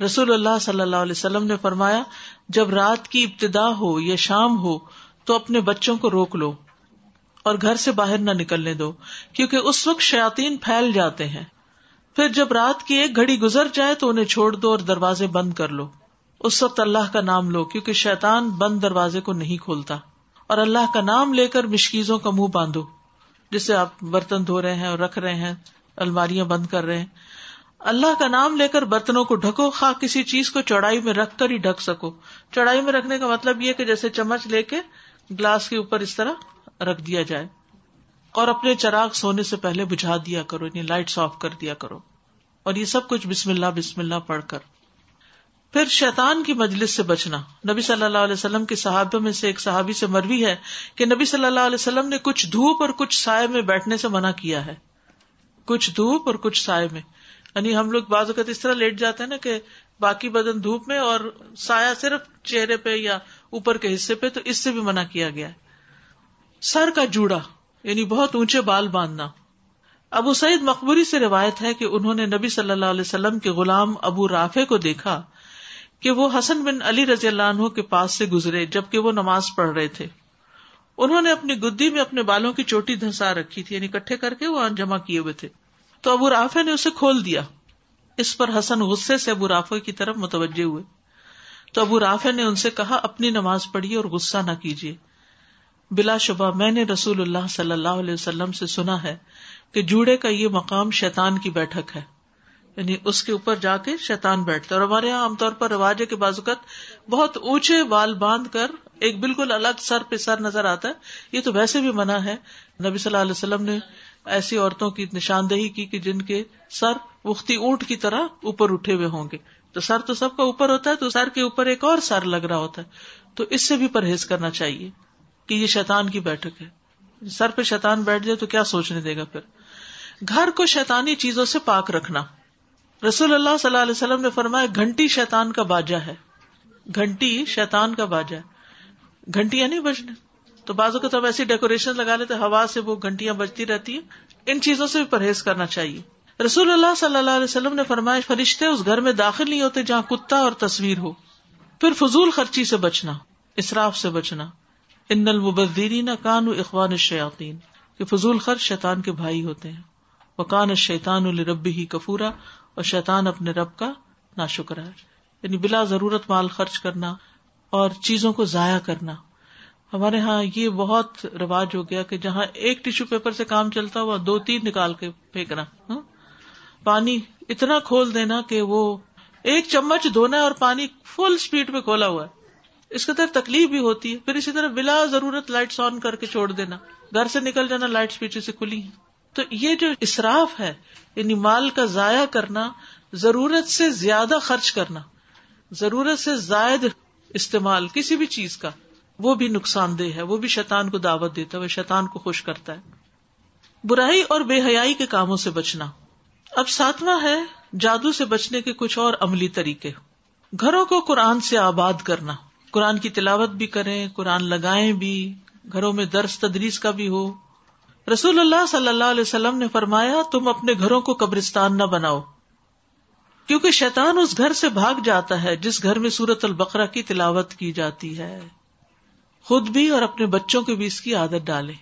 رسول اللہ صلی اللہ علیہ وسلم نے فرمایا، جب رات کی ابتدا ہو یا شام ہو، تو اپنے بچوں کو روک لو اور گھر سے باہر نہ نکلنے دو، کیونکہ اس وقت شیاتین پھیل جاتے ہیں۔ پھر جب رات کی ایک گھڑی گزر جائے تو انہیں چھوڑ دو اور دروازے بند کر لو۔ اس وقت اللہ کا نام لو، کیونکہ شیطان بند دروازے کو نہیں کھولتا۔ اور اللہ کا نام لے کر مشکیزوں کا منہ باندھو جسے آپ برتن دھو رہے ہیں اور رکھ رہے ہیں، الماریاں بند کر رہے ہیں۔ اللہ کا نام لے کر برتنوں کو ڈھکو، خواہ کسی چیز کو چوڑائی میں رکھ کر ہی ڈھک سکو۔ چوڑائی میں رکھنے کا مطلب یہ کہ جیسے چمچ لے کے گلاس کے اوپر اس طرح رکھ دیا جائے۔ اور اپنے چراغ سونے سے پہلے بجھا دیا کرو یعنی لائٹ آف کر دیا کرو۔ اور یہ سب کچھ بسم اللہ بسم اللہ پڑھ کر۔ پھر شیطان کی مجلس سے بچنا۔ نبی صلی اللہ علیہ وسلم کے صحابہ میں سے ایک صحابی سے مروی ہے کہ نبی صلی اللہ علیہ وسلم نے کچھ دھوپ اور کچھ سائے میں بیٹھنے سے منع کیا ہے۔ کچھ دھوپ اور کچھ سائے میں۔ یعنی ہم لوگ بعض اوقات اس طرح لیٹ جاتے ہیں نا کہ باقی بدن دھوپ میں اور سایہ صرف چہرے پہ یا اوپر کے حصے پہ، تو اس سے بھی منع کیا گیا ہے۔ سر کا جوڑا یعنی بہت اونچے بال باندھنا۔ ابو سعید مقبوری سے روایت ہے کہ انہوں نے نبی صلی اللہ علیہ وسلم کے غلام ابو رافع کو دیکھا کہ وہ حسن بن علی رضی اللہ عنہ کے پاس سے گزرے جبکہ وہ نماز پڑھ رہے تھے۔ انہوں نے اپنی گدی میں اپنے بالوں کی چوٹی دھسا رکھی تھی یعنی کٹھے کر کے وہ جمع کیے ہوئے تھے۔ تو ابو رافع نے اسے کھول دیا۔ اس پر حسن غصے سے ابو رافع کی طرف متوجہ ہوئے۔ تو ابو رافع نے ان سے کہا، اپنی نماز پڑھیے اور غصہ نہ کیجیے۔ بلا شبہ، میں نے رسول اللہ صلی اللہ علیہ وسلم سے سنا ہے کہ جوڑے کا یہ مقام شیطان کی بیٹھک ہے۔ یعنی اس کے اوپر جا کے شیطان بیٹھتا اور ہمارے یہاں عام طور پر رواج کے بازوقت بہت اونچے وال باندھ کر ایک بالکل الگ سر پہ سر نظر آتا ہے۔ یہ تو ویسے بھی منع ہے۔ نبی صلی اللہ علیہ وسلم نے ایسی عورتوں کی نشاندہی کی کہ جن کے سر وقتی اونٹ کی طرح اوپر اٹھے ہوئے ہوں گے۔ تو سر تو سب کا اوپر ہوتا ہے، تو سر کے اوپر ایک اور سر لگ رہا ہوتا ہے۔ تو اس سے بھی پرہیز کرنا چاہیے کہ یہ شیطان کی بیٹھک ہے۔ سر پہ شیطان بیٹھ جائے تو کیا سوچنے دے گا پھر؟ گھر کو شیطانی چیزوں سے پاک رکھنا۔ رسول اللہ صلی اللہ علیہ وسلم نے فرمایا، گھنٹی شیطان کا باجا ہے۔ گھنٹی شیطان کا باجا ہے۔ گھنٹیاں نہیں بجنے۔ تو بازو کو تو ایسی ڈیکوریشن لگا لیتے ہوا سے وہ گھنٹیاں بجتی رہتی ہیں۔ ان چیزوں سے بھی پرہیز کرنا چاہیے۔ رسول اللہ صلی اللہ علیہ وسلم نے فرمایا، فرشتے اس گھر میں داخل نہیں ہوتے جہاں کتا اور تصویر ہو۔ پھر فضول خرچی سے بچنا، اسراف سے بچنا۔ ان المبدرین کان اخوان الشیاطین، کہ فضول خرچ شیطان کے بھائی ہوتے ہیں۔ وہ کان شیطان الربی ہی کفورا، اور شیطان اپنے رب کا نا شکر ہے۔ یعنی بلا ضرورت مال خرچ کرنا اور چیزوں کو ضائع کرنا۔ ہمارے یہاں یہ بہت رواج ہو گیا کہ جہاں ایک ٹیشو پیپر سے کام چلتا ہوا دو تین نکال کے پھینکنا ہاں؟ پانی اتنا کھول دینا کہ وہ ایک چمچ دھونا اور پانی فل اسپیڈ پہ کھولا ہوا ہے۔ اس کے طرح تکلیف بھی ہوتی ہے۔ پھر اسی طرح بلا ضرورت لائٹ آن کر کے چھوڑ دینا۔ گھر سے نکل جانا لائٹ پیچھے سے کھلی۔ تو یہ جو اصراف ہے یعنی مال کا ضائع کرنا، ضرورت سے زیادہ خرچ کرنا، ضرورت سے زائد استعمال کسی بھی چیز کا۔ وہ بھی نقصان دہ ہے، وہ بھی شیطان کو دعوت دیتا ہے، وہ شیطان کو خوش کرتا ہے۔ برائی اور بے حیائی کے کاموں سے بچنا۔ اب ساتواں ہے، جادو سے بچنے کے کچھ اور عملی طریقے۔ گھروں کو قرآن سے آباد کرنا۔ قرآن کی تلاوت بھی کریں، قرآن لگائیں بھی، گھروں میں درس تدریس کا بھی ہو۔ رسول اللہ صلی اللہ علیہ وسلم نے فرمایا، تم اپنے گھروں کو قبرستان نہ بناؤ۔ کیونکہ شیطان اس گھر سے بھاگ جاتا ہے، جس گھر میں سورت البقرہ کی تلاوت کی جاتی ہے۔ خود بھی اور اپنے بچوں کے بھی اس کی عادت ڈالے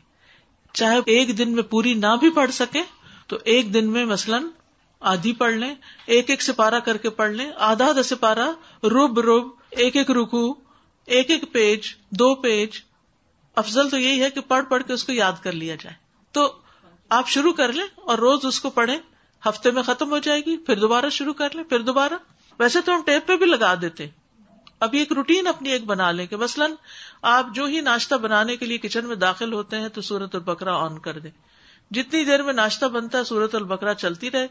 چاہے ایک دن میں پوری نہ بھی پڑھ سکے تو ایک دن میں مثلاً آدھی پڑھ لیں، ایک ایک سپارہ کر کے پڑھ لیں، آدھا آدھا سپارہ روب روب ایک ایک رکو ایک ایک پیج، دو پیج۔ افضل تو یہی ہے کہ پڑھ پڑھ کے اس کو یاد کر لیا جائے۔ تو آپ شروع کر لیں اور روز اس کو پڑھیں۔ ہفتے میں ختم ہو جائے گی، پھر دوبارہ شروع کر لیں، پھر دوبارہ۔ ویسے تو ہم ٹیپ پہ بھی لگا دیتے ابھی ایک روٹین اپنی ایک بنا لیں کہ مثلاً آپ جو ہی ناشتہ بنانے کے لیے کچن میں داخل ہوتے ہیں تو سورت اور بکرا آن کر دیں۔ جتنی دیر میں ناشتہ بنتا ہے سورت البکرا چلتی رہے۔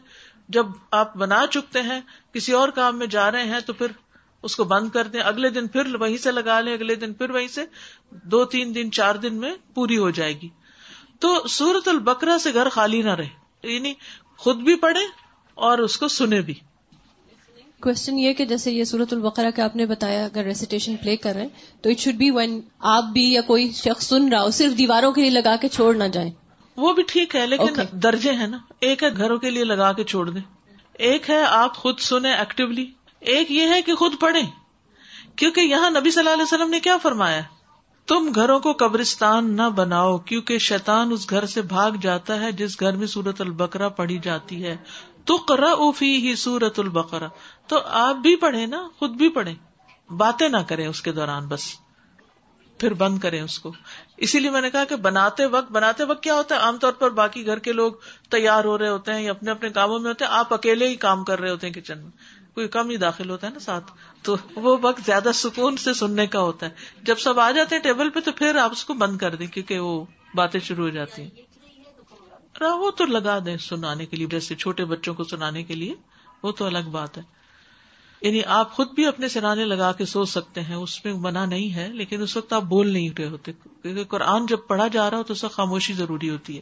جب آپ بنا چکتے ہیں، کسی اور کام میں جا رہے ہیں تو پھر اس کو بند کر دیں۔ اگلے دن پھر وہیں سے لگا لیں، اگلے دن پھر وہیں سے۔ دو، تین دن، چار دن میں پوری ہو جائے گی۔ تو سورت البکرا سے گھر خالی نہ رہے۔ یعنی خود بھی پڑھے اور اس کو سنے بھی۔ کوشچن یہ کہ جیسے یہ سورت البقرہ کا آپ نے بتایا اگر ریسیٹیشن پلے کر رہے ہیں تو اٹ شوڈ بی وین آپ بھی یا کوئی شخص سن رہا ہو صرف دیواروں کے لیے لگا کے چھوڑ نہ جائیں۔ وہ بھی ٹھیک ہے لیکن okay. درجے ہیں نا۔ ایک ہے گھروں کے لیے لگا کے چھوڑ دیں۔ ایک ہے آپ خود سنیں ایکٹیولی ایک یہ ہے کہ خود پڑھیں۔ کیونکہ یہاں نبی صلی اللہ علیہ وسلم نے کیا فرمایا؟ تم گھروں کو قبرستان نہ بناؤ کیونکہ شیطان اس گھر سے بھاگ جاتا ہے جس گھر میں سورت البکرا پڑھی جاتی ہے۔ تو کرا اوفی ہی سورت البقرا تو آپ بھی پڑھیں نا، خود بھی پڑھیں۔ باتیں نہ کریں اس کے دوران بس۔ پھر بند کریں اس کو۔ اسی لیے میں نے کہا کہ بناتے وقت بناتے وقت کیا ہوتا ہے؟ عام طور پر باقی گھر کے لوگ تیار ہو رہے ہوتے ہیں یا اپنے اپنے کاموں میں ہوتے ہیں، آپ اکیلے ہی کام کر رہے ہوتے ہیں کچن میں۔ کوئی کم ہی داخل ہوتا ہے نا ساتھ۔ تو وہ وقت زیادہ سکون سے سننے کا ہوتا ہے۔ جب سب آ جاتے ہیں ٹیبل پہ تو پھر آپ اس کو بند کر دیں کیونکہ وہ باتیں شروع ہو جاتی ہیں۔ وہ تو لگا دیں سنانے کے لیے، جیسے چھوٹے بچوں کو سنانے کے لیے، وہ تو الگ بات ہے۔ یعنی آپ خود بھی اپنے سرانے لگا کے سوچ سکتے ہیں، اس میں منع نہیں ہے، لیکن اس وقت آپ بول نہیں رہے ہوتے۔ کیونکہ قرآن جب پڑھا جا رہا ہو تو اس وقت خاموشی ضروری ہوتی ہے۔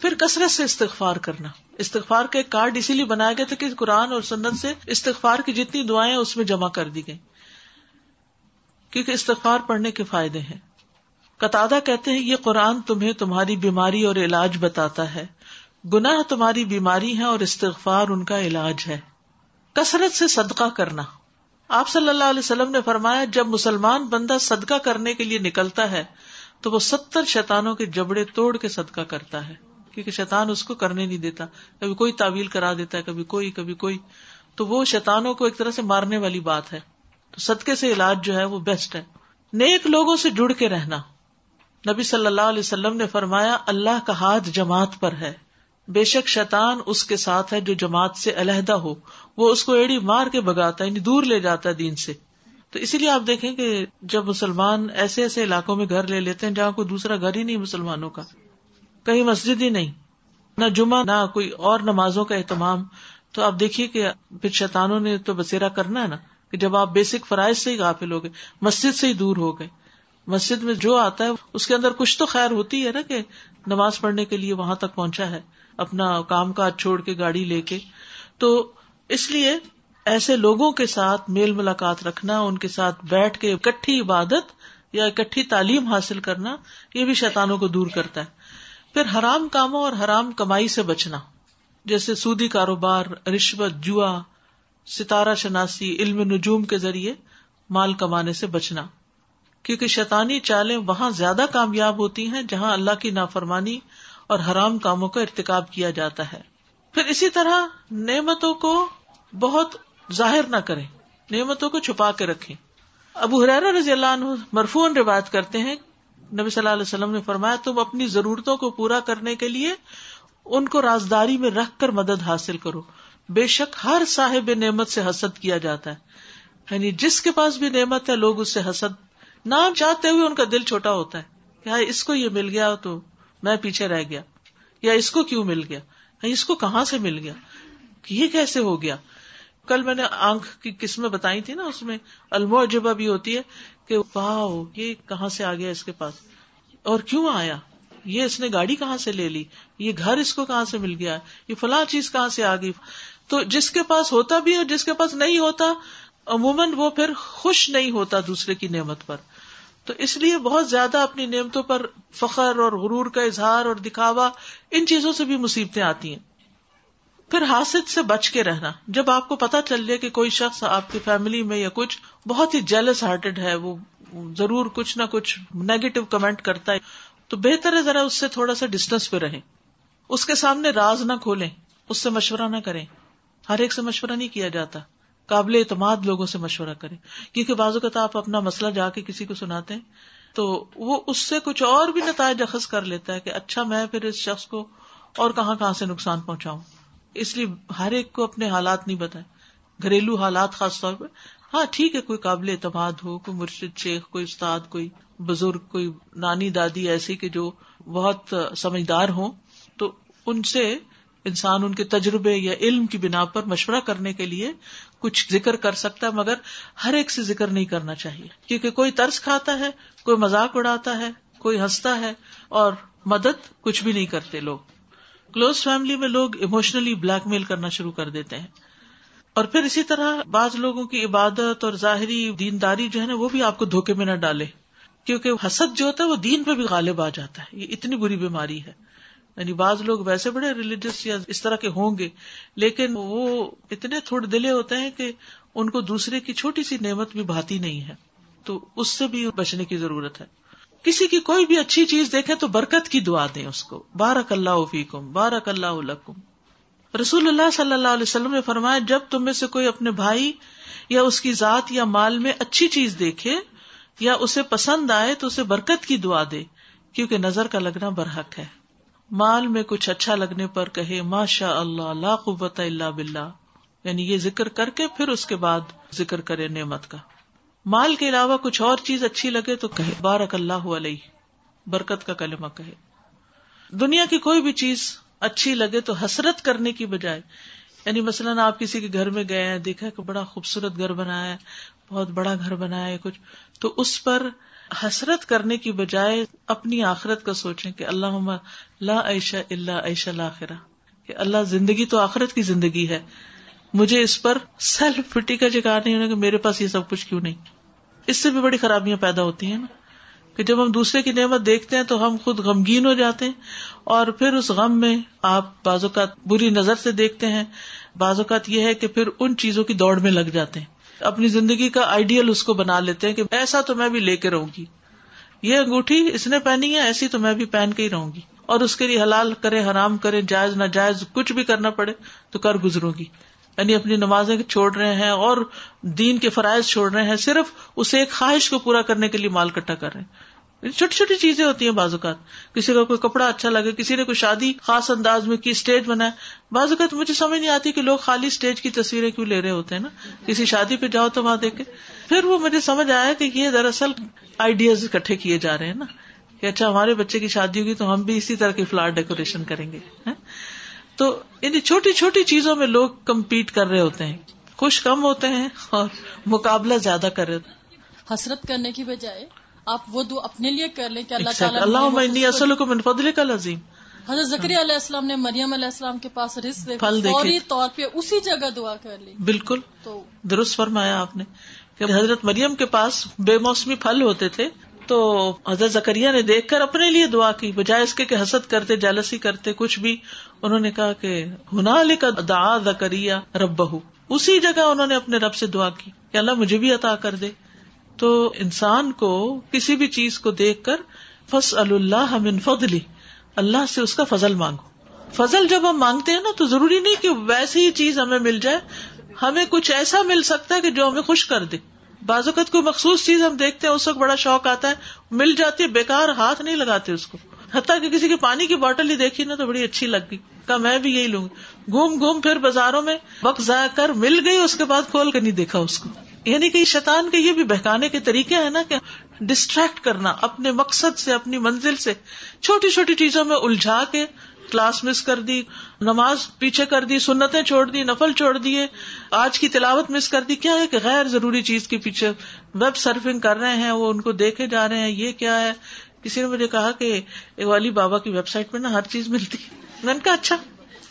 پھر کثرت سے استغفار کرنا۔ استغفار کا ایک کارڈ اسی لیے بنایا گیا تھا کہ قرآن اور سنت سے استغفار کی جتنی دعائیں اس میں جمع کر دی گئی کیونکہ استغفار پڑھنے کے فائدے ہیں۔ قطع کہتے ہیں، یہ قرآن تمہیں تمہاری بیماری اور علاج بتاتا ہے۔ گناہ تمہاری بیماری ہے اور استغفار ان کا علاج ہے۔ کثرت سے صدقہ کرنا۔ آپ صلی اللہ علیہ وسلم نے فرمایا، جب مسلمان بندہ صدقہ کرنے کے لیے نکلتا ہے، تو وہ ستر شیتانوں کے جبڑے توڑ کے صدقہ کرتا ہے۔ کیونکہ شیطان اس کو کرنے نہیں دیتا۔ کبھی کوئی تعویل کرا دیتا ہے، کبھی کوئی کبھی کوئی۔ تو وہ شیطانوں کو ایک طرح سے مارنے والی بات ہے۔ تو صدقے سے علاج جو ہے وہ بیسٹ ہے۔ نیک لوگوں سے جڑ کے رہنا۔ نبی صلی اللہ علیہ وسلم نے فرمایا، اللہ کا ہاتھ جماعت پر ہے۔ بے شک شیطان اس کے ساتھ ہے جو جماعت سے علیحدہ ہو۔ وہ اس کو ایڑی مار کے بگاتا ہے یعنی دور لے جاتا ہے دین سے۔ تو اسی لیے آپ دیکھیں کہ جب مسلمان ایسے ایسے علاقوں میں گھر لے لیتے ہیں جہاں کوئی دوسرا گھر ہی نہیں مسلمانوں کا۔ کہیں مسجد ہی نہیں۔ نہ جمعہ، نہ کوئی اور نمازوں کا اہتمام۔ تو آپ دیکھیے کہ پھر شیطانوں نے تو بسیرا کرنا ہے نا، کہ جب آپ بیسک فرائض سے ہی غافل ہو گئے، مسجد سے ہی دور ہو گئے۔ مسجد میں جو آتا ہے، اس کے اندر کچھ تو خیر ہوتی ہے نا کہ نماز پڑھنے کے لیے وہاں تک پہنچا ہے، اپنا کام کاج چھوڑ کے گاڑی لے کے۔ تو اس لیے ایسے لوگوں کے ساتھ میل ملاقات رکھنا، ان کے ساتھ بیٹھ کے اکٹھی عبادت یا اکٹھی تعلیم حاصل کرنا، یہ بھی شیطانوں کو دور کرتا ہے۔ پھر حرام کاموں اور حرام کمائی سے بچنا، جیسے سودی کاروبار، رشوت، جوا، ستارہ شناسی، علم نجوم کے ذریعے مال کمانے سے بچنا۔ کیونکہ شیطانی چالیں وہاں زیادہ کامیاب ہوتی ہیں جہاں اللہ کی نافرمانی اور حرام کاموں کا ارتکاب کیا جاتا ہے۔ پھر اسی طرح نعمتوں کو بہت ظاہر نہ کریں، نعمتوں کو چھپا کے رکھیں۔ ابو حرار رضی اللہ عنہ مرفون روایت کرتے ہیں، نبی صلی اللہ علیہ وسلم نے فرمایا، تم اپنی ضرورتوں کو پورا کرنے کے لیے ان کو رازداری میں رکھ کر مدد حاصل کرو۔ بے شک ہر صاحب نعمت سے حسد کیا جاتا ہے۔ یعنی جس کے پاس بھی نعمت ہے، لوگ اس سے حسد نام چاہتے ہوئے ان کا دل چھوٹا ہوتا ہے کہ اس کو یہ مل گیا تو میں پیچھے رہ گیا، یا اس کو کیوں مل گیا؟ اس کو کہاں سے مل گیا؟ یہ کیسے ہو گیا؟ کل میں نے آنکھ کی قسمیں بتائی تھی نا، اس میں المعجبہ بھی ہوتی ہے کہ واہ یہ کہاں سے آ گیا اس کے پاس؟ اور کیوں آیا؟ یہ اس نے گاڑی کہاں سے لے لی؟ یہ گھر اس کو کہاں سے مل گیا؟ یہ فلاں چیز کہاں سے آ گئی؟ تو جس کے پاس ہوتا بھی اور جس کے پاس نہیں ہوتا، عموماً وہ پھر خوش نہیں ہوتا دوسرے کی نعمت پر۔ تو اس لیے بہت زیادہ اپنی نعمتوں پر فخر اور غرور کا اظہار اور دکھاوا ان چیزوں سے بھی مصیبتیں آتی ہیں۔ پھر حاصل سے بچ کے رہنا۔ جب آپ کو پتا چل جائے کہ کوئی شخص آپ کی فیملی میں یا کچھ بہت ہی جیلس ہارٹیڈ ہے، وہ ضرور کچھ نہ کچھ نیگیٹو کمنٹ کرتا ہے، تو بہتر ہے ذرا اس سے تھوڑا سا ڈسٹینس پہ رہیں۔ اس کے سامنے راز نہ کھولیں، اس سے مشورہ نہ کریں۔ ہر ایک سے مشورہ نہیں کیا جاتا۔ قابل اعتماد لوگوں سے مشورہ کریں۔ کیونکہ بازو کا آپ اپنا مسئلہ جا کے کسی کو سناتے ہیں، تو وہ اس سے کچھ اور بھی نتائج اخذ کر لیتا ہے کہ اچھا میں پھر اس شخص کو اور کہاں کہاں سے نقصان پہنچاؤں۔ اس لیے ہر ایک کو اپنے حالات نہیں بتائے گھریلو حالات خاص طور پہ ہاں ٹھیک ہے، کوئی قابل اعتماد ہو، کوئی مرشد شیخ، کوئی استاد، کوئی بزرگ، کوئی نانی دادی ایسی کہ جو بہت سمجھدار ہوں، تو ان سے انسان ان کے تجربے یا علم کی بنا پر مشورہ کرنے کے لیے کچھ ذکر کر سکتا ہے، مگر ہر ایک سے ذکر نہیں کرنا چاہیے۔ کیونکہ کوئی ترس کھاتا ہے، کوئی مزاق اڑاتا ہے، کوئی ہنستا ہے اور مدد کچھ بھی نہیں کرتے لوگ۔ کلوز فیملی میں لوگ اموشنلی بلیک میل کرنا شروع کر دیتے ہیں۔ اور پھر اسی طرح بعض لوگوں کی عبادت اور ظاہری دینداری جو ہے نا، وہ بھی آپ کو دھوکے میں نہ ڈالے۔ کیونکہ حسد جو ہوتا ہے، وہ دین پہ بھی غالب آ جاتا ہے۔ یہ اتنی بری بیماری ہے۔ یعنی بعض لوگ ویسے بڑے ریلیجیس یا اس طرح کے ہوں گے، لیکن وہ اتنے تھوڑے دلے ہوتے ہیں کہ ان کو دوسرے کی چھوٹی سی نعمت بھی بھاتی نہیں ہے۔ تو اس سے بھی بچنے کی ضرورت ہے۔ کسی کی کوئی بھی اچھی چیز دیکھے تو برکت کی دعا دیں اس کو۔ بارک اللہ فیکم بارک اللہ لکم۔ رسول اللہ صلی اللہ علیہ وسلم نے فرمایا، جب تم میں سے کوئی اپنے بھائی یا اس کی ذات یا مال میں اچھی چیز دیکھے یا اسے پسند آئے تو اسے برکت کی دعا دے، کیونکہ نظر کا لگنا برحق ہے۔ مال میں کچھ اچھا لگنے پر کہے، ماشاء اللہ، لا قوت اللہ بلّہ یعنی یہ ذکر کر کے پھر اس کے بعد ذکر کرے نعمت کا۔ مال کے علاوہ کچھ اور چیز اچھی لگے تو کہے، بارک اللہ علیہ۔ برکت کا کلمہ کہے۔ دنیا کی کوئی بھی چیز اچھی لگے تو حسرت کرنے کی بجائے یعنی مثلاً آپ کسی کے گھر میں گئے ہیں، دیکھا کہ بڑا خوبصورت گھر بنایا ہے، بہت بڑا گھر بنایا ہے کچھ، تو اس پر حسرت کرنے کی بجائے اپنی آخرت کا سوچیں کہ اللہ لا عیشہ اللہ عیشہ لاخرہ کہ اللہ زندگی تو آخرت کی زندگی ہے، مجھے اس پر سیلف فٹی کا شکار نہیں ہونا کہ میرے پاس یہ سب کچھ کیوں نہیں؟ اس سے بھی بڑی خرابیاں پیدا ہوتی ہیں نا۔ کہ جب ہم دوسرے کی نعمت دیکھتے ہیں تو ہم خود غمگین ہو جاتے ہیں، اور پھر اس غم میں آپ بعض اوقات بری نظر سے دیکھتے ہیں، بعض اوقات یہ ہے کہ پھر ان چیزوں کی دوڑ میں لگ جاتے ہیں۔ اپنی زندگی کا آئیڈیل اس کو بنا لیتے ہیں کہ ایسا تو میں بھی لے کے رہوں گی۔ یہ انگوٹھی اس نے پہنی ہے، ایسی تو میں بھی پہن کے ہی رہوں گی۔ اور اس کے لیے حلال کرے، حرام کرے، جائز نہ جائز کچھ بھی کرنا پڑے تو کر گزروں گی۔ یعنی اپنی نمازیں چھوڑ رہے ہیں اور دین کے فرائض چھوڑ رہے ہیں، صرف اسے ایک خواہش کو پورا کرنے کے لیے مال کٹا کر رہے ہیں۔ چھوٹی چھوٹی چیزیں ہوتی ہیں بعض اوقات۔ کسی کا کوئی کپڑا اچھا لگے، کسی نے کوئی شادی خاص انداز میں کی اسٹیج بنایا بعض اوقات مجھے سمجھ نہیں آتی کہ لوگ خالی اسٹیج کی تصویریں کیوں لے رہے ہوتے ہیں نا۔ کسی شادی پہ جاؤ تو وہاں دیکھے پھر وہ مجھے سمجھ آیا کہ یہ دراصل آئیڈیاز اکٹھے کیے جا رہے ہیں نا۔ کہ اچھا ہمارے بچے کی شادی ہوگی تو ہم بھی اسی طرح کی فلاور ڈیکوریشن کریں گے تو ان چھوٹی چھوٹی چیزوں میں لوگ کمپیٹ کر رہے ہوتے ہیں۔ خوش کم ہوتے ہیں اور مقابلہ زیادہ کر رہے حسرت کرنے کی بجائے آپ وہ دو اپنے لیے کر لیں کہ اللہ تعالیٰ اللہ اصل کو فضل کا لذیم حضرت ذکری علیہ السلام نے مریم علیہ السلام کے پاس فوری طور پہ اسی جگہ دعا کر لی۔ بالکل۔ تو درست فرمایا آپ نے کہ حضرت مریم کے پاس بے موسمی پھل ہوتے تھے۔ تو حضرت زکریہ نے دیکھ کر اپنے لیے دعا کی بجائے اس کے کہ حسد کرتے جالسی کرتے کچھ بھی۔ انہوں نے کہا کہ ہنا علی کا دا زکریہ رب بہو اسی جگہ انہوں نے اپنے رب سے دعا کی کہ اللہ مجھے بھی عطا کر دے۔ تو انسان کو کسی بھی چیز کو دیکھ کر فص اللہ من فضلی اللہ سے اس کا فضل مانگو۔ فضل جب ہم مانگتے ہیں نا تو ضروری نہیں کہ ویسی ہی چیز ہمیں مل جائے، ہمیں کچھ ایسا مل سکتا ہے کہ جو ہمیں خوش کر دے۔ بعض اوقات کوئی مخصوص چیز ہم دیکھتے ہیں، اس وقت بڑا شوق آتا ہے، مل جاتی ہے بےکار ہاتھ نہیں لگاتے اس کو۔ حتیٰ کہ کسی کی پانی کی بوٹل ہی دیکھی نا تو بڑی اچھی لگ گئی۔ کہ میں بھی یہی لوں گی۔ گھوم گھوم پھر بازاروں میں وقت ضائع کر مل گئی، اس کے بعد کھول کر نہیں دیکھا اس کو۔ یعنی کہ شیطان کے یہ بھی بہکانے کے طریقے ہیں نا کہ ڈسٹریکٹ کرنا، اپنے مقصد سے، اپنی منزل سے۔ چھوٹی چھوٹی چیزوں میں الجھا کے کلاس مس کر دی، نماز پیچھے کر دی، سنتیں چھوڑ دی، نفل چھوڑ دیے، آج کی تلاوت مس کر دی۔ کیا ہے کہ غیر ضروری چیز کے پیچھے ویب سرفنگ کر رہے ہیں، وہ ان کو دیکھے جا رہے ہیں، یہ کیا ہے؟ کسی نے مجھے کہا کہ والی بابا کی ویب سائٹ پہ نا ہر چیز ملتی میں نے کہا اچھا۔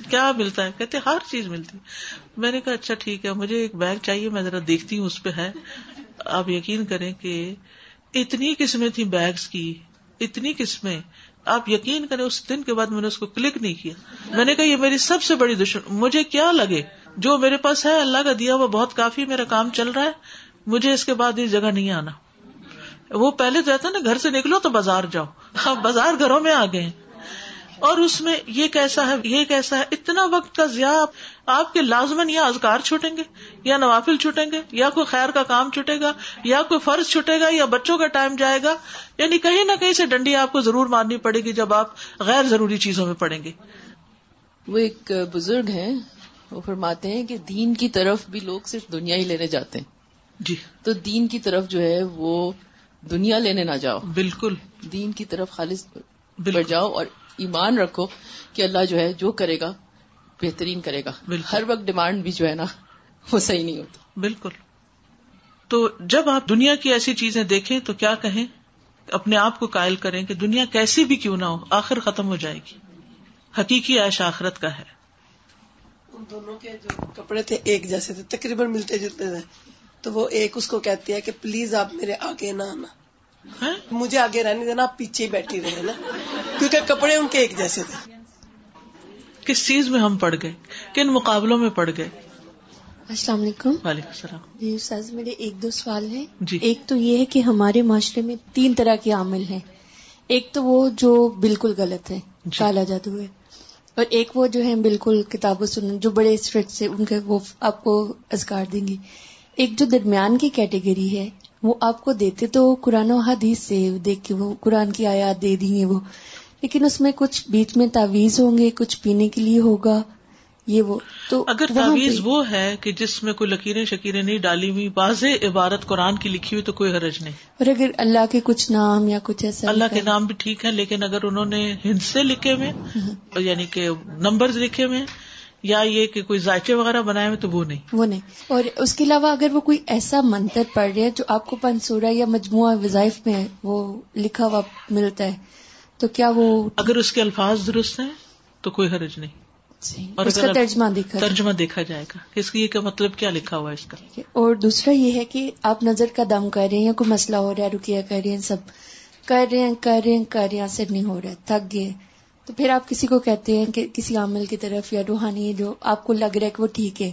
کیا ملتا ہے؟ کہتے ہر چیز ملتی میں نے کہا اچھا ٹھیک ہے، مجھے ایک بیگ چاہیے، میں ذرا دیکھتی ہوں، اس پہ ہے۔ آپ یقین کریں کہ اتنی قسمیں تھی بیگس کی، اتنی قسمیں۔ آپ یقین کریں، اس دن کے بعد میں نے اس کو کلک نہیں کیا۔ میں نے کہا، یہ میری سب سے بڑی دشمن، مجھے کیا لگے؟ جو میرے پاس ہے، اللہ کا دیا وہ بہت کافی، میرا کام چل رہا ہے، مجھے اس کے بعد اس جگہ نہیں آنا۔ وہ پہلے تو رہتا نا، گھر سے نکلو تو بازار جاؤ۔ اب بازار گھروں میں آ گئے اور اس میں یہ کیسا ہے یہ کیسا ہے اتنا وقت کا ضیاع آپ کے لازمن یا ازکار چھوٹیں گے یا نوافل چھوٹیں گے یا کوئی خیر کا کام چھٹے گا یا کوئی فرض چھٹے گا یا بچوں کا ٹائم جائے گا یعنی کہیں نہ کہیں سے ڈنڈی آپ کو ضرور مارنی پڑے گی جب آپ غیر ضروری چیزوں میں پڑیں گے۔ وہ ایک بزرگ ہیں وہ فرماتے ہیں کہ دین کی طرف بھی لوگ صرف دنیا ہی لینے جاتے ہیں۔ جی۔ تو دین کی طرف جو ہے وہ دنیا لینے نہ جاؤ۔ بالکل۔ دین کی طرف خالص بڑھ جاؤ اور ایمان رکھو کہ اللہ جو ہے جو کرے گا بہترین کرے گا۔ ہر وقت ڈیمانڈ بھی جو ہے نا وہ صحیح نہیں ہوتا۔ بالکل۔ تو جب آپ دنیا کی ایسی چیزیں دیکھیں تو کیا کہیں؟ اپنے آپ کو قائل کریں کہ دنیا کیسی بھی کیوں نہ ہو آخر ختم ہو جائے گی۔ حقیقی عائش آخرت کا ہے۔ ان دونوں کے جو کپڑے تھے ایک جیسے تھے تقریباً ملتے جلتے تھے۔ تو وہ ایک اس کو کہتی ہے کہ پلیز آپ میرے آگے نہ آنا۔ مجھے آگے رہنے دینا آپ پیچھے ہی بیٹھی رہے نا؟ کیونکہ کپڑے ان کے ایک جیسے تھے۔ کس چیز میں ہم پڑ گئے؟ کن مقابلوں میں پڑ گئے؟ السلام علیکم۔ وعلیکم السلام۔ جی استاذ میرے ایک دو سوال ہیں۔ جی۔ ایک تو یہ ہے کہ ہمارے معاشرے میں تین طرح کے عامل ہیں۔ ایک تو وہ جو بالکل غلط ہے جی۔ کالا جادو ہے۔ اور ایک وہ جو ہے بالکل کتابوں سن جو بڑے اسٹریٹ سے ان کے وہ آپ کو ازگار دیں گے۔ ایک جو درمیان کی کیٹیگری ہے وہ آپ کو دیتے تو قرآن و حدیث سے دیکھ کے وہ قرآن کی آیات دے دیں گے وہ۔ لیکن اس میں کچھ بیچ میں تعویز ہوں گے کچھ پینے کے لیے ہوگا یہ وہ۔ تو اگر تعویز وہ ہے کہ جس میں کوئی لکیریں شکیریں نہیں ڈالی ہوئی واضح عبارت قرآن کی لکھی ہوئی تو کوئی حرج نہیں۔ اور اگر اللہ کے کچھ نام یا کچھ ایسا اللہ کے نام بھی ٹھیک ہے لیکن اگر انہوں نے ہندسے لکھے ہوئے۔ یعنی کہ نمبر لکھے ہوئے یا یہ کہ کوئی ذائقے وغیرہ بنائے ہوئے تو وہ نہیں۔ وہ نہیں۔ اور اس کے علاوہ اگر وہ کوئی ایسا منتر پڑھ رہے جو آپ کو پنسورا یا مجموعہ وظائف میں وہ لکھا ہوا ملتا ہے تو کیا وہ اگر اس کے الفاظ درست ہیں تو کوئی حرج نہیں۔ جی، اور اس کا ترجمہ دیکھا ترجمہ دیکھا جائے گا۔ اس کی مطلب کیا لکھا ہوا ہے اس کا؟ اور دوسرا یہ ہے کہ آپ نظر کا دم کر رہے ہیں یا کوئی مسئلہ ہو رہا ہے رکیا کر رہے ہیں سب کر رہے ہیں کر رہے ہیں کر رہے ہیں اثر نہیں ہو رہا تھک گئے۔ تو پھر آپ کسی کو کہتے ہیں کہ کسی عمل کی طرف یا روحانی جو آپ کو لگ رہا ہے کہ وہ ٹھیک ہے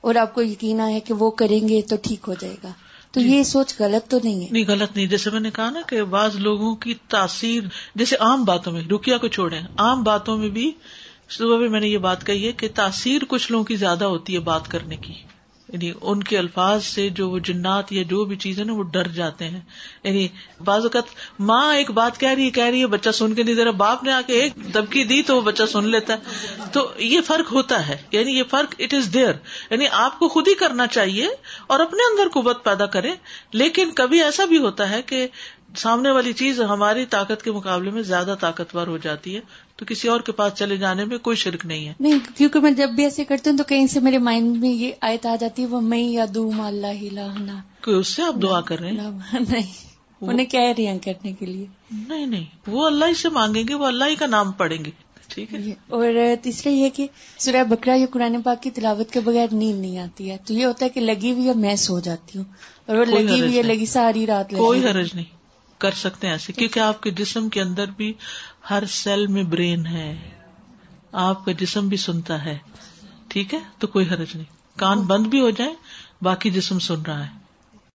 اور آپ کو یقین آیا کہ وہ کریں گے تو ٹھیک ہو جائے گا۔ تو جی۔ یہ سوچ غلط تو نہیں ہے۔ نہیں غلط نہیں۔ جیسے میں نے کہا نا کہ بعض لوگوں کی تاثیر جیسے عام باتوں میں رکیا کو چھوڑے عام باتوں میں بھی صبح بھی میں نے یہ بات کہی ہے کہ تاثیر کچھ لوگوں کی زیادہ ہوتی ہے بات کرنے کی۔ یعنی ان کے الفاظ سے جو وہ جنات یا جو بھی چیزیں نا، وہ ڈر جاتے ہیں۔ یعنی بعض اوقات ماں ایک بات کہہ رہی ہے، کہہ رہی ہے، بچہ سن کے نہیں دے رہا باپ نے آ کے ایک دبکی دی تو وہ بچہ سن لیتا ہے۔ تو یہ فرق ہوتا ہے۔ یعنی یہ فرق اٹ از دیئر یعنی آپ کو خود ہی کرنا چاہیے اور اپنے اندر قوت پیدا کرے لیکن کبھی ایسا بھی ہوتا ہے کہ سامنے والی چیز ہماری طاقت کے مقابلے میں زیادہ طاقتور ہو جاتی ہے۔ تو کسی اور کے پاس چلے جانے میں کوئی شرک نہیں ہے۔ نہیں کیونکہ میں جب بھی ایسے کرتی ہوں تو کہیں سے میرے مائنڈ میں یہ آیت آ جاتی ہے وہ میں یا دوں اللہ کوئی اس سے آپ دعا کر رہے ہیں؟ نہیں انہیں کہہ رہی ہیں کرنے کے لیے۔ نہیں نہیں وہ اللہ ہی سے مانگیں گے وہ اللہ ہی کا نام پڑھیں گے۔ ٹھیک ہے؟ اور تیسرا یہ کہ سورہ بکرا یا قرآن پاک کی تلاوت کے بغیر نیند نہیں آتی ہے۔ تو یہ ہوتا ہے کہ لگی ہوئی ہے میں سو جاتی ہوں۔ اور وہ لگی ہوئی ہے لگی ساری رات کوئی حرج نہیں۔ کر سکتے ہیں ایسے کیونکہ آپ کے جسم کے اندر بھی ہر سیل میں برین ہے۔ آپ کا جسم بھی سنتا ہے۔ ٹھیک ہے؟ تو کوئی حرج نہیں۔ کان بند بھی ہو جائے، باقی جسم سن رہا ہے۔